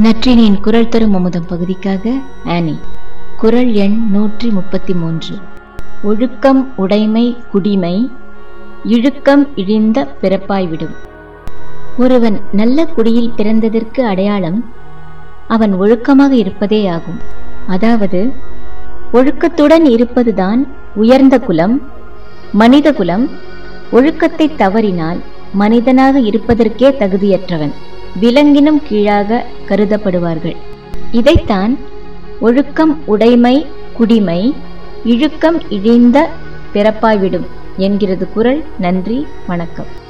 நற்றினியின் குரல் தரும் அமுதம் பகுதிக்காக ஆனி. குரல் எண் நூற்றி முப்பத்தி மூன்று. ஒழுக்கம் உடைமை குடிமை இழுக்கம் இழிந்த பிறப்பாய்விடும் ஒருவன் நல்ல குடியில் பிறந்ததற்கு அடையாளம் அவன் ஒழுக்கமாக இருப்பதே ஆகும். அதாவது ஒழுக்கத்துடன் இருப்பதுதான் உயர்ந்த குலம் மனித குலம். ஒழுக்கத்தை தவறினால் மனிதனாக இருப்பதற்கே தகுதியற்றவன். விலங்கினும் கீழாக கருதப்படுவார்கள். இதைத்தான் ஒழுக்கம் உடைமை குடிமை இழுக்கம் இழிந்த பிறப்பாய்விடும் என்கிறது குரல். நன்றி வணக்கம்.